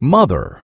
Mother.